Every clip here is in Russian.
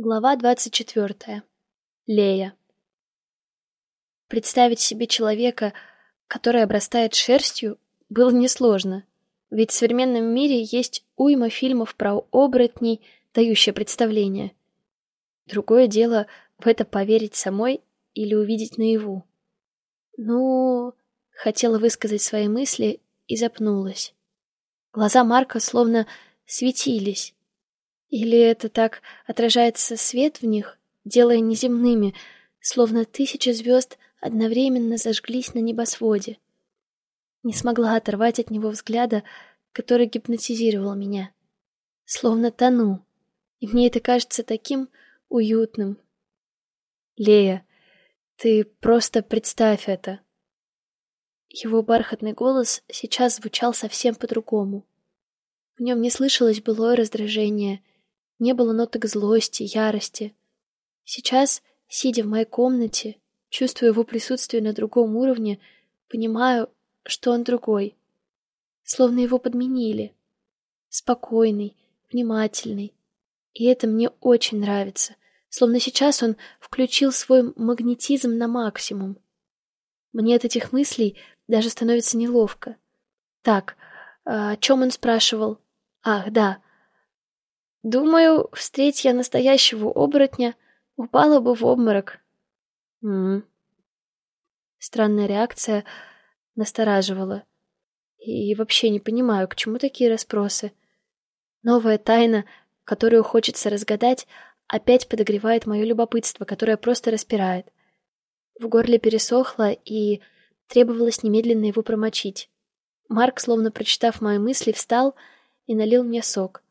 Глава двадцать четвертая. Лея. Представить себе человека, который обрастает шерстью, было несложно, ведь в современном мире есть уйма фильмов про оборотней, дающие представление. Другое дело в это поверить самой или увидеть наяву. Ну, хотела высказать свои мысли и запнулась. Глаза Марка словно светились. Или это так отражается свет в них, делая неземными, словно тысячи звезд одновременно зажглись на небосводе. Не смогла оторвать от него взгляда, который гипнотизировал меня. Словно тону, и мне это кажется таким уютным. Лея, ты просто представь это. Его бархатный голос сейчас звучал совсем по-другому. В нем не слышалось былое раздражение, не было ноток злости, ярости. Сейчас, сидя в моей комнате, чувствуя его присутствие на другом уровне, понимаю, что он другой. Словно его подменили. Спокойный, внимательный. И это мне очень нравится. Словно сейчас он включил свой магнетизм на максимум. Мне от этих мыслей даже становится неловко. Так, а о чем он спрашивал? Ах, да. Думаю, встреть я настоящего оборотня, упала бы в обморок. М, Странная реакция настораживала. И вообще не понимаю, к чему такие расспросы. Новая тайна, которую хочется разгадать, опять подогревает мое любопытство, которое просто распирает. В горле пересохло, и требовалось немедленно его промочить. Марк, словно прочитав мои мысли, встал и налил мне сок.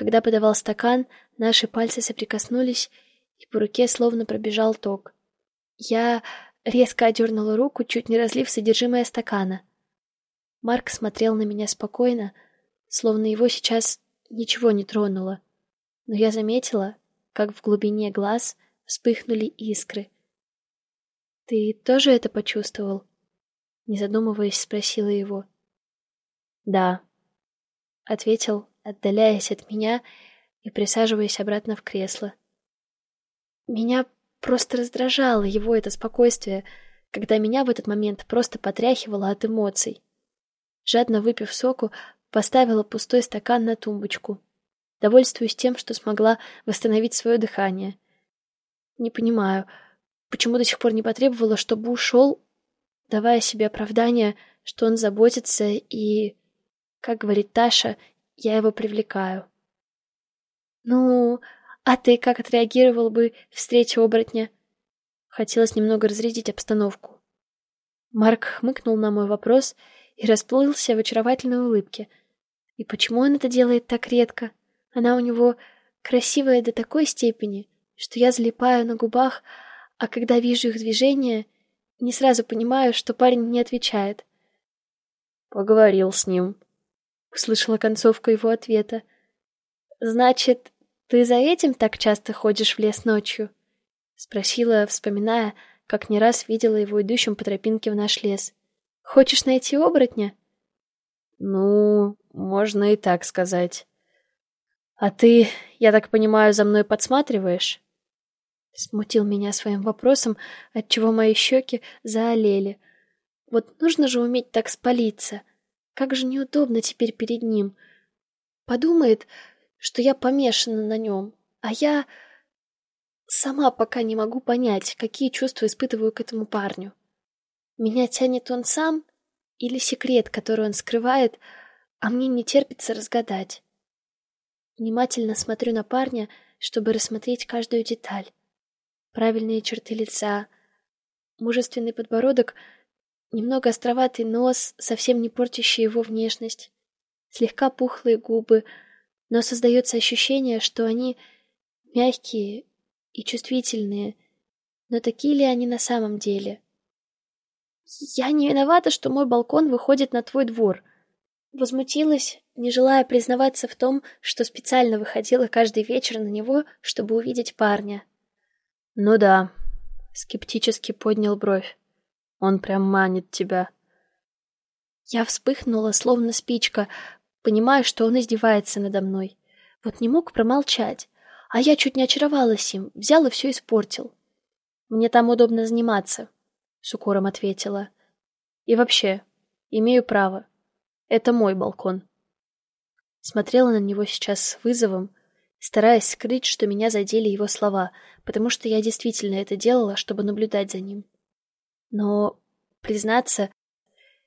Когда подавал стакан, наши пальцы соприкоснулись, и по руке словно пробежал ток. Я резко одернула руку, чуть не разлив содержимое стакана. Марк смотрел на меня спокойно, словно его сейчас ничего не тронуло. Но я заметила, как в глубине глаз вспыхнули искры. «Ты тоже это почувствовал?» Не задумываясь, спросила его. «Да», — ответил, отдаляясь от меня и присаживаясь обратно в кресло. Меня просто раздражало его это спокойствие, когда меня в этот момент просто потряхивало от эмоций. Жадно выпив соку, поставила пустой стакан на тумбочку. Довольствуюсь тем, что смогла восстановить свое дыхание. Не понимаю, почему до сих пор не потребовала, чтобы ушел, давая себе оправдание, что он заботится и, как говорит Таша, я его привлекаю. Ну, а ты как отреагировал бы в встрече оборотня? Хотелось немного разрядить обстановку. Марк хмыкнул на мой вопрос и расплылся в очаровательной улыбке. И почему он это делает так редко? Она у него красивая до такой степени, что я залипаю на губах, а когда вижу их движение, не сразу понимаю, что парень не отвечает. Поговорил с ним, Услышала концовку его ответа. «Значит, ты за этим так часто ходишь в лес ночью?» Спросила, вспоминая, как не раз видела его идущим по тропинке в наш лес. «Хочешь найти оборотня?» «Ну, можно и так сказать. А ты, я так понимаю, за мной подсматриваешь?» Смутил меня своим вопросом, отчего мои щеки заолели. Вот нужно же уметь так спалиться. Как же неудобно теперь перед ним. Подумает, что я помешана на нем, а я сама пока не могу понять, какие чувства испытываю к этому парню. Меня тянет он сам или секрет, который он скрывает, а мне не терпится разгадать. Внимательно смотрю на парня, чтобы рассмотреть каждую деталь. Правильные черты лица, мужественный подбородок — Немного островатый нос, совсем не портящий его внешность. Слегка пухлые губы, но создается ощущение, что они мягкие и чувствительные. Но такие ли они на самом деле? «Я не виновата, что мой балкон выходит на твой двор», Возмутилась, не желая признаваться в том, что специально выходила каждый вечер на него, чтобы увидеть парня. «Ну да», — скептически поднял бровь. Он прям манит тебя. Я вспыхнула, словно спичка, понимая, что он издевается надо мной. Вот не мог промолчать. А я чуть не очаровалась им, взял и все испортил. Мне там удобно заниматься, с укором ответила. И вообще, имею право. Это мой балкон. Смотрела на него сейчас с вызовом, стараясь скрыть, что меня задели его слова, потому что я действительно это делала, чтобы наблюдать за ним. Но, признаться,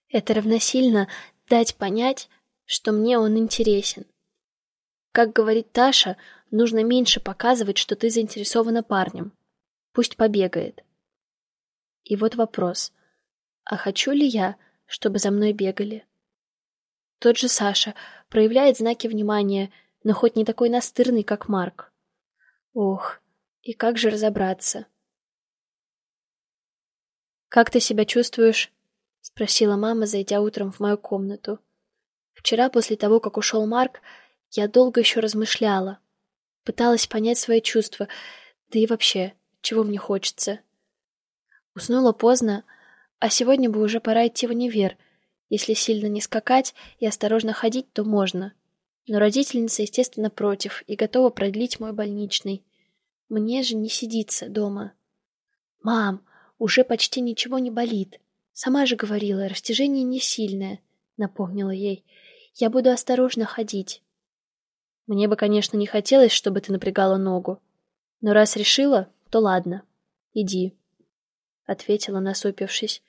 это равносильно дать понять, что мне он интересен. Как говорит Таша, нужно меньше показывать, что ты заинтересована парнем. Пусть побегает. И вот вопрос. А хочу ли я, чтобы за мной бегали? Тот же Саша проявляет знаки внимания, но хоть не такой настырный, как Марк. Ох, и как же разобраться? «Как ты себя чувствуешь?» — спросила мама, зайдя утром в мою комнату. Вчера, после того, как ушел Марк, я долго еще размышляла. Пыталась понять свои чувства, да и вообще, чего мне хочется. Уснула поздно, а сегодня бы уже пора идти в универ. Если сильно не скакать и осторожно ходить, то можно. Но родительница, естественно, против и готова продлить мой больничный. Мне же не сидится дома. «Мам, уже почти ничего не болит. Сама же говорила, растяжение не сильное», — напомнила ей. «Я буду осторожно ходить». Мне бы, конечно, не хотелось, чтобы ты напрягала ногу. Но раз решила, то ладно. Иди, — ответила, насупившись.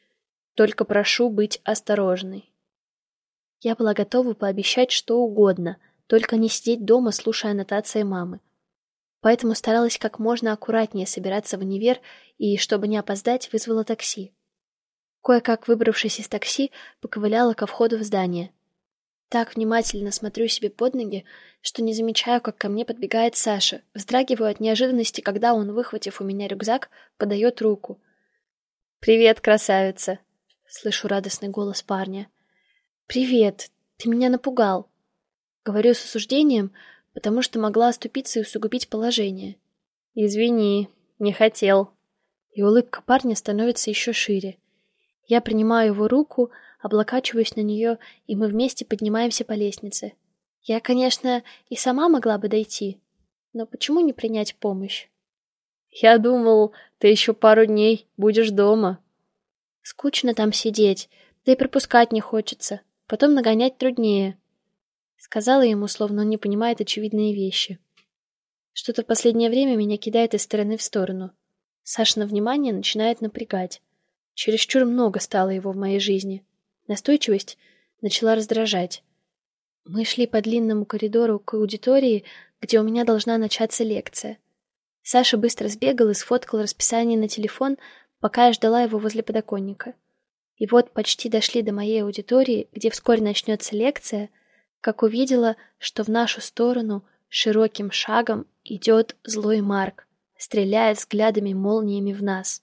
Только прошу быть осторожной. Я была готова пообещать что угодно, только не сидеть дома, слушая аннотации мамы. Поэтому старалась как можно аккуратнее собираться в универ и, чтобы не опоздать, вызвала такси. Кое-как выбравшись из такси, поковыляла ко входу в здание. Так внимательно смотрю себе под ноги, что не замечаю, как ко мне подбегает Саша. Вздрагиваю от неожиданности, когда он, выхватив у меня рюкзак, подает руку. «Привет, красавица!» — слышу радостный голос парня. «Привет! Ты меня напугал!» Говорю с осуждением, потому что могла оступиться и усугубить положение. «Извини, не хотел». И улыбка парня становится еще шире. Я принимаю его руку, облокачиваюсь на нее, и мы вместе поднимаемся по лестнице. Я, конечно, и сама могла бы дойти, но почему не принять помощь? Я думал, ты еще пару дней будешь дома. Скучно там сидеть, да и пропускать не хочется. Потом нагонять труднее. Сказала ему, словно он не понимает очевидные вещи. Что-то в последнее время меня кидает из стороны в сторону. Сашина внимание начинает напрягать. Чересчур много стало его в моей жизни. Настойчивость начала раздражать. Мы шли по длинному коридору к аудитории, где у меня должна начаться лекция. Саша быстро сбегал и сфоткал расписание на телефон, пока я ждала его возле подоконника. И вот почти дошли до моей аудитории, где вскоре начнется лекция, как увидела, что в нашу сторону широким шагом идет злой Марк, стреляя взглядами молниями в нас.